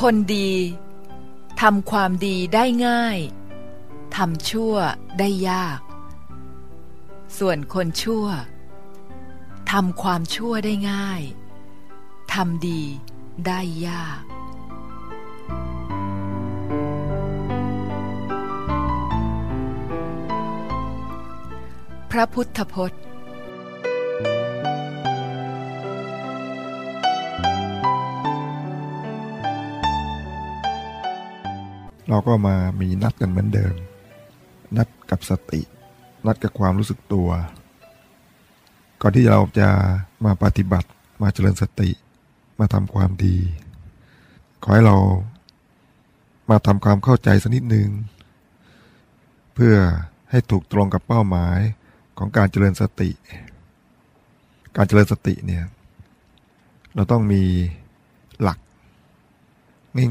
คนดีทำความดีได้ง่ายทำชั่วได้ยาก ส่วนคนชั่วทำความชั่วได้ง่ายทำดีได้ยาก พระพุทธพจน์ เราก็มามีนัดกันเหมือนเดิม นัดกับสติ นัดกับความรู้สึกตัว ก่อนที่เราจะมาปฏิบัติมาเจริญสติ มาทำความดี ขอให้เรามาทำความเข้าใจสักนิดหนึ่งเพื่อให้ถูกตรงกับเป้าหมายของการเจริญสติ การเจริญสติเนี่ย เราต้องมีหลัก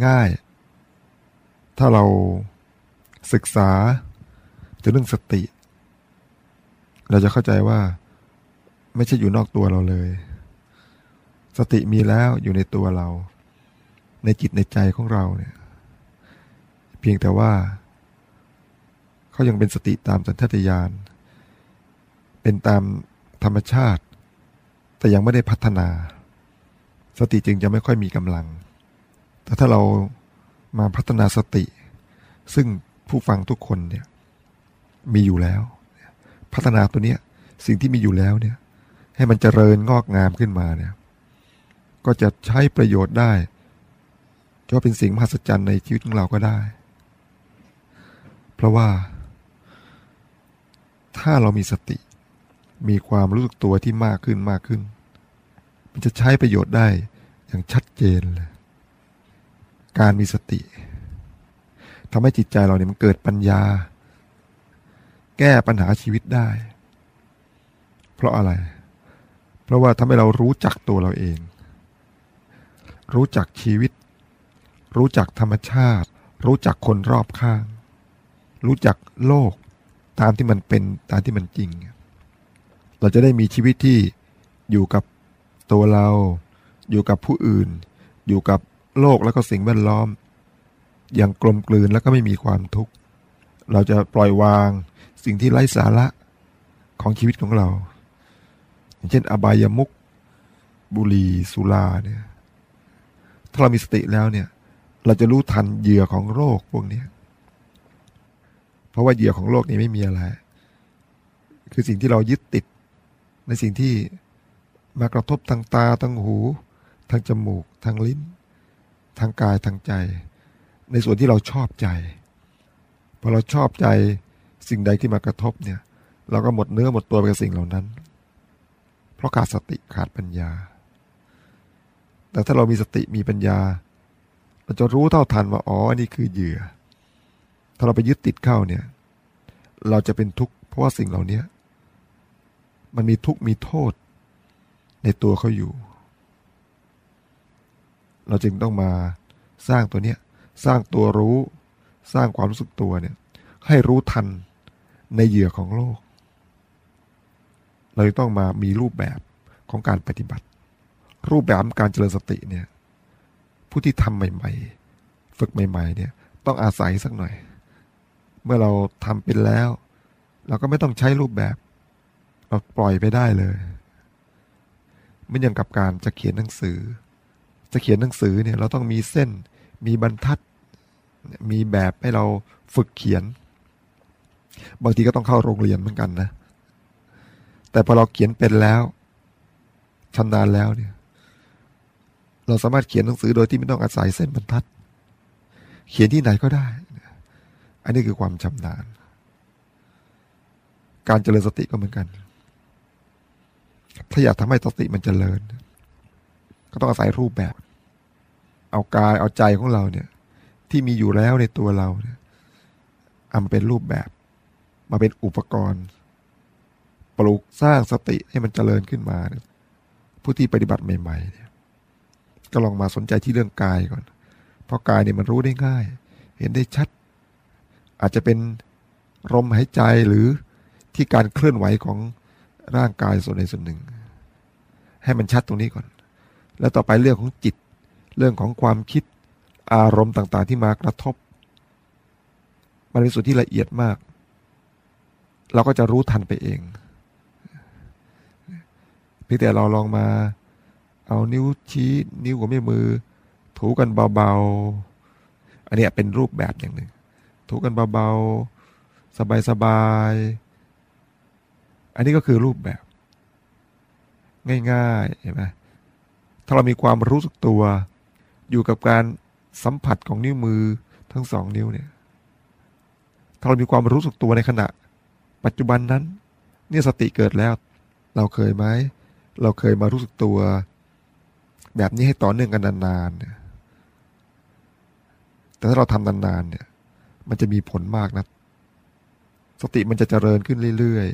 ง่ายๆ ถ้าเราศึกษาถึงเรื่องสติ เราจะเข้าใจว่า ไม่ใช่อยู่นอกตัวเราเลย สติมีแล้วอยู่ในตัวเรา ในจิตในใจของเราเนี่ย เพียงแต่ว่าเขายังเป็นสติตามสัญชาตญาณเป็นตามธรรมชาติ แต่ยังไม่ได้พัฒนา สติจึงจะไม่ค่อยมีกำลัง แต่ถ้าเรา มาพัฒนาสติ ซึ่งผู้ฟังทุกคนเนี่ยมีอยู่แล้ว พัฒนาตัวเนี้ยสิ่งที่มีอยู่แล้วเนี่ยให้มันเจริญงอกงามขึ้นมาเนี่ยก็จะใช้ประโยชน์ได้ก็เป็นสิ่งมหัศจรรย์ในชีวิตของเราก็ได้ เพราะว่า ถ้าเรามีสติ มีความรู้สึกตัวที่มากขึ้นมากขึ้น มันจะใช้ประโยชน์ได้อย่างชัดเจนเลย การมีสติทำให้จิตใจเราเนี่ยมันเกิดปัญญา แก้ปัญหาชีวิตได้ เพราะอะไร เพราะว่าทำให้เรารู้จักตัวเราเอง รู้จักชีวิต รู้จักธรรมชาติ รู้จักคนรอบข้าง รู้จักโลกตามที่มันเป็นตามที่มันจริง เราจะได้มีชีวิตที่อยู่กับตัวเรา อยู่กับผู้อื่น อยู่กับ โลกแล้วก็สิ่งแวดล้อม อย่างกลมกลืนแล้วก็ไม่มีความทุกข์ เราจะปล่อยวางสิ่งที่ไร้สาระของชีวิตของเรา อย่างเช่น อบายามุกบุหรี่สุราเนี่ยถ้าเรามีสติแล้วเนี่ย เราจะรู้ทันเหยื่อของโรคพวกนี้เพราะว่าเหยื่อของโรคนี้ไม่มีอะไร คือสิ่งที่เรายึดติดในสิ่งที่มากระทบทางตาทางหู ทางจมูกทางลิ้น ทางกายทางใจ ในส่วนที่เราชอบใจพอเราชอบใจสิ่งใดที่มากระทบเนี่ย เราก็หมดเนื้อหมดตัวไปกับสิ่งเหล่านั้น เพราะขาดสติขาดปัญญา แต่ถ้าเรามีสติมีปัญญา เราจะรู้เท่าทันว่าอ๋อนี่คือเหยื่อ ถ้าเราไปยึดติดเข้าเนี่ย เราจะเป็นทุกข์เพราะว่าสิ่งเหล่านี้มันมีทุกข์มีโทษในตัวเขาอยู่ เราจึงต้องมาสร้างตัวเนี้ยสร้างตัวรู้ สร้างความรู้สึกตัวเนี่ยให้รู้ทันในเหยื่อของโลก เราต้องมามีรูปแบบของการปฏิบัติ รูปแบบการเจริญสติเนี่ยผู้ที่ทำใหม่ ๆ ฝึกใหม่ ๆ เนี่ยต้องอาศัยสักหน่อย เมื่อเราทำเป็นแล้ว เราก็ไม่ต้องใช้รูปแบบ เราปล่อยไปได้เลย ไม่อย่างกับการจะเขียนหนังสือ จะเขียนหนังสือเนี่ยเราต้องมีเส้น มีบรรทัด มีแบบให้เราฝึกเขียน บางทีก็ต้องเข้าโรงเรียนเหมือนกันนะ แต่พอเราเขียนเป็นแล้วชำนาญแล้วเนี่ย เราสามารถเขียนหนังสือโดยที่ไม่ต้องอาศัยเส้นบรรทัด เขียนที่ไหนก็ได้ อันนี้คือความชำนาญ การเจริญสติก็เหมือนกัน ถ้าอยากทำให้สติมันเจริญ ก็ต้องอาศัยรูปแบบ เอากายเอาใจของเราเนี่ย ที่มีอยู่แล้วในตัวเราเนี่ยเอามาเป็นรูปแบบ มาเป็นอุปกรณ์ ปลูกสร้างสติให้มันเจริญขึ้นมาผู้ที่ปฏิบัติใหม่ๆเนี่ยก็ลองมาสนใจที่เรื่องกายก่อน เพราะกายเนี่ยมันรู้ได้ง่าย เห็นได้ชัด อาจจะเป็นลมหายใจหรือที่การเคลื่อนไหวของร่างกายส่วนใดส่วนหนึ่ง ให้มันชัดตรงนี้ก่อน แล้วต่อไปเรื่องของจิต เรื่องของความคิดอารมณ์ต่างๆ ที่มากระทบ มันเป็นส่วนที่ละเอียดมาก เราก็จะรู้ทันไปเองเพียงแต่เราลองมา เอานิ้วชี้นิ้วกับแม่มือ ถูกันเบาๆ อันนี้เป็นรูปแบบอย่างหนึ่ง ถูกันเบาๆ สบายๆ อันนี้ก็คือรูปแบบ ง่ายๆ เห็นไหมาเรามีความรู้สึกตัว อยู่กับการสัมผัสของนิ้วมือทั้งสองนิ้วเนี่ย ถ้าเรามีความรู้สึกตัวในขณะ ปัจจุบันนั้น เนี่ยสติเกิดแล้ว เราเคยไหม เราเคยมารู้สึกตัว แบบนี้ให้ต่อเนื่องกันนานๆเนี่ยแต่ถ้าเราทำนานๆเนี่ย มันจะมีผลมากนะ สติมันจะเจริญขึ้นเรื่อยๆ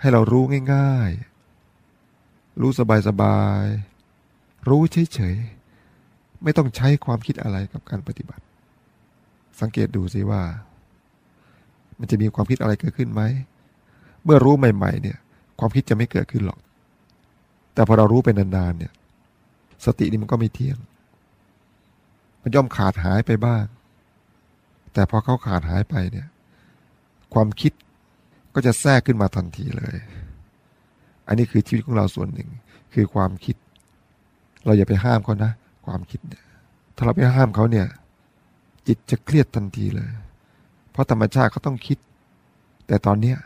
ให้เรารู้ง่าย ๆ รู้สบายๆรู้เฉยๆไม่ต้องใช้ความคิดอะไรกับการปฏิบัติ สังเกตดูสิว่า มันจะมีความคิดอะไรเกิดขึ้นไหม เมื่อรู้ใหม่ ๆ เนี่ย ความคิดจะไม่เกิดขึ้นหรอก แต่พอเรารู้เป็นนานๆเนี่ย สตินี่มันก็ไม่เที่ยง มันย่อมขาดหายไปบ้าง แต่พอเขาขาดหายไปเนี่ย ความคิดก็จะแทรกขึ้นมาทันทีเลย อันนี้คือชีวิตของเราส่วนหนึ่ง คือความคิด เราอย่าไปห้ามเขานะ ความคิดถ้าเราไปห้ามเขาเนี่ย จิตจะเครียดทันทีเลย เพราะธรรมชาติเขาต้องคิด แต่ตอนเนี้ย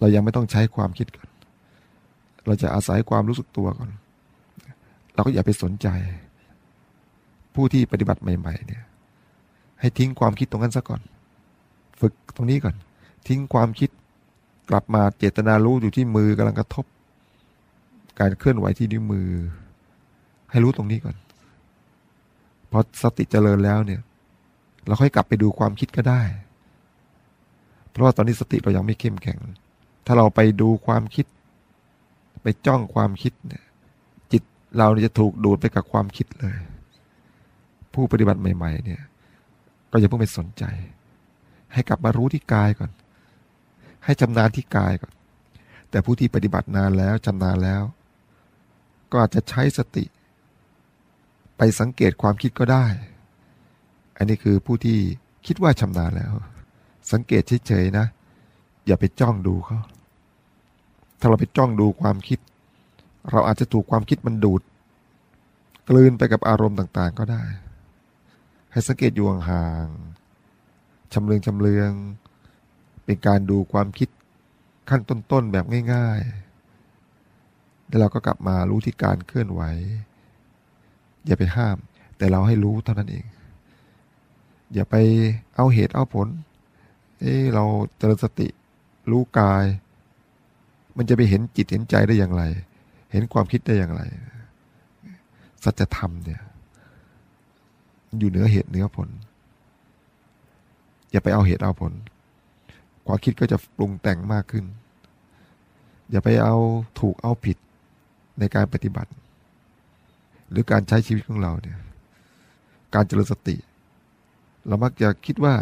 เรายังไม่ต้องใช้ความคิดก่อน เราจะอาศัยความรู้สึกตัวก่อน เราก็อย่าไปสนใจ ผู้ที่ปฏิบัติใหม่ ๆ เนี่ย ให้ทิ้งความคิดตรงนั้นซะก่อน ฝึกตรงนี้ก่อน ทิ้งความคิด กลับมาเจตนารู้อยู่ที่มือกำลังกระทบ การเคลื่อนไหวที่นิ้วมือ ให้รู้ตรงนี้ก่อนพอสติเจริญแล้วเนี่ย เราค่อยกลับไปดูความคิดก็ได้ เพราะว่าตอนนี้สติเรายังไม่เข้มแข็ง ถ้าเราไปดูความคิด ไปจ้องความคิดเนี่ย จิตเราจะถูกดูดไปกับความคิดเลย ผู้ปฏิบัติใหม่ ๆ เนี่ย ก็อย่าเพิ่งไปสนใจ ให้กลับมารู้ที่กายก่อน ให้ชำนาญที่กายก่อน แต่ผู้ที่ปฏิบัตินานแล้วชำนาญแล้ว ก็อาจจะใช้สติ ไปสังเกตความคิดก็ได้ อันนี้คือผู้ที่คิดว่าชำนาญแล้ว สังเกตเฉยๆนะ อย่าไปจ้องดูเขาถ้าเราไปจ้องดูความคิด เราอาจจะถูกความคิดมันดูด กลืนไปกับอารมณ์ต่างๆก็ได้ ให้สังเกตอยู่ห่างๆชำเลืองชำเลือง เป็นการดูความคิดขั้นต้นๆแบบง่าย ๆ แล้วเราก็กลับมารู้ที่การเคลื่อนไหว อย่าไปห้าม แต่เราให้รู้เท่านั้นเอง อย่าไปเอาเหตุเอาผล เอ้เราเจริญสติรู้กาย มันจะไปเห็นจิตเห็นใจได้อย่างไร เห็นความคิดได้อย่างไร สัจธรรมเนี่ย อยู่เหนือเหตุเหนือผล อย่าไปเอาเหตุเอาผล ความคิดก็จะปรุงแต่งมากขึ้น อย่าไปเอาถูกเอาผิดในการปฏิบัติ หรือการใช้ชีวิตของเราเนี่ยการเจริญสติ เรามักจะคิดว่า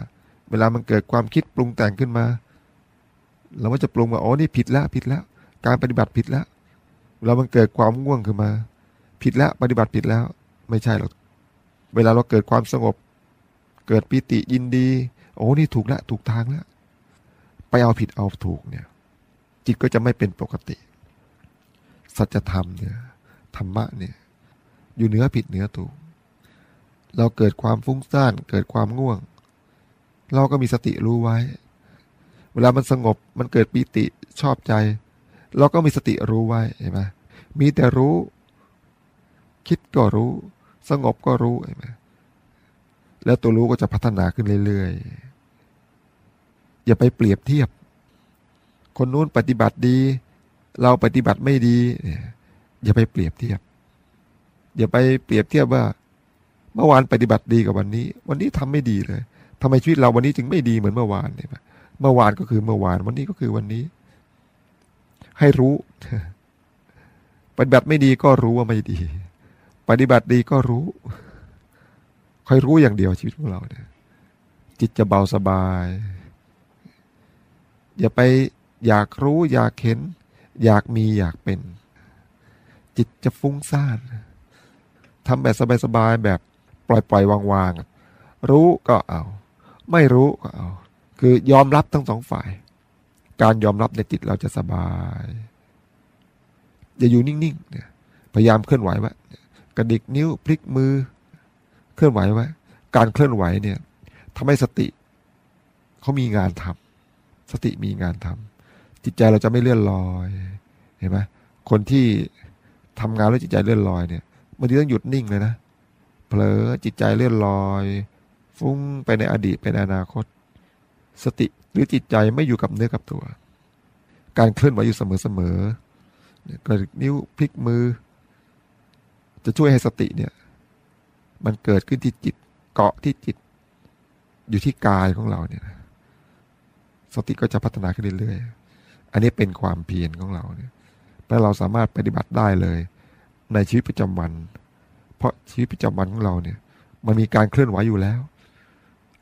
เวลามันเกิดความคิดปรุงแต่งขึ้นมา เราก็จะปรุงว่าอ๋อนี่ผิดแล้วผิดแล้ว การปฏิบัติผิดแล้วเรามันเกิดความง่วงขึ้นมา ผิดแล้วปฏิบัติผิดแล้ว ไม่ใช่หรอกเวลาเราเกิดความสงบ เกิดปิติยินดี โอ้นี่ถูกแล้วถูกทางแล้ว ไปเอาผิดเอาถูกเนี่ย จิตก็จะไม่เป็นปกติ สัจธรรมเนี่ยธรรมะเนี่ย อยู่เหนือผิดเหนือถูก เราเกิดความฟุ้งซ่านเกิดความง่วง เราก็มีสติรู้ไว้ เวลามันสงบมันเกิดปิติชอบใจ เราก็มีสติรู้ไว้เห็นไหมมีแต่รู้ คิดก็รู้ สงบก็รู้เห็นไหมแล้วตัวรู้ก็จะพัฒนาขึ้นเรื่อยๆ อย่าไปเปรียบเทียบ คนนู้นปฏิบัติดี เราปฏิบัติไม่ดีอย่าไปเปรียบเทียบ อย่าไปเปรียบเทียบว่า เมื่อวานปฏิบัติดีกับวันนี้ วันนี้ทำไม่ดีเลยทำไมชีวิตเราวันนี้จึงไม่ดีเหมือนเมื่อวานเนี่ยเมื่อวานก็คือเมื่อวาน วันนี้ก็คือวันนี้ ให้รู้ปฏิบัติไม่ดีก็รู้ว่าไม่ดี ปฏิบัติดีก็รู้คอยรู้อย่างเดียวชีวิตของเราเนี่ย จิตจะเบาสบาย อย่าไปอยากรู้อยากเห็น อยากมีอยากเป็น จิตจะฟุ้งซ่านทำแบบสบายๆแบบปล่อยๆวางๆรู้ก็เอา ไม่รู้ก็เอา คือยอมรับทั้งสองฝ่าย การยอมรับในจิตเราจะสบายอย่าอยู่นิ่งๆเนี่ยพยายามเคลื่อนไหวไว้กระดิกนิ้วพลิกมือ เคลื่อนไหวไว้การเคลื่อนไหวเนี่ยทำให้สติเขามีงานทำ สติมีงานทำจิตใจเราจะไม่เลื่อนลอยเห็นไหมคนที่ทำงานแล้วจิตใจเลื่อนลอยเนี่ยบางทีต้องหยุดนิ่งเลยนะเผลอจิตใจเลื่อนลอย ฟุ้งไปในอดีตไปในอนาคต สติหรือจิตใจไม่อยู่กับเนื้อกับตัว การเคลื่อนไหวอยู่เสมอๆเนี่ยกระดิกนิ้วพลิกมือ จะช่วยให้สติเนี่ย มันเกิดขึ้นที่จิตเกาะที่จิต อยู่ที่กายของเราเนี่ยนะ สติก็จะพัฒนาขึ้นเรื่อยๆ อันนี้เป็นความเพียรของเราเนี่ยและเราสามารถปฏิบัติได้เลย ในชีวิตประจำวัน เพราะชีวิตประจำวันของเราเนี่ย มันมีการเคลื่อนไหวอยู่แล้ว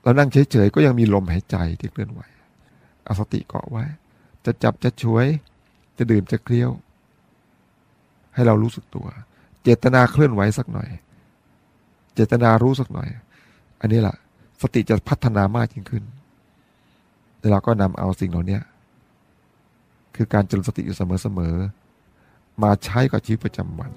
เรานั่งเฉยๆก็ยังมีลมหายใจที่เคลื่อนไหวเอาสติเกาะไว้ จะจับจะช่วย จะดื่มจะเคลี้ยว ให้เรารู้สึกตัว เจตนาเคลื่อนไหวสักหน่อย เจตนารู้สักหน่อย อันนี้แหละสติจะพัฒนามากยิ่งขึ้น แล้วเราก็นำเอาสิ่งเหล่านี้คือการเจริญสติอยู่เสมอๆมาใช้กับชีวิตประจำวัน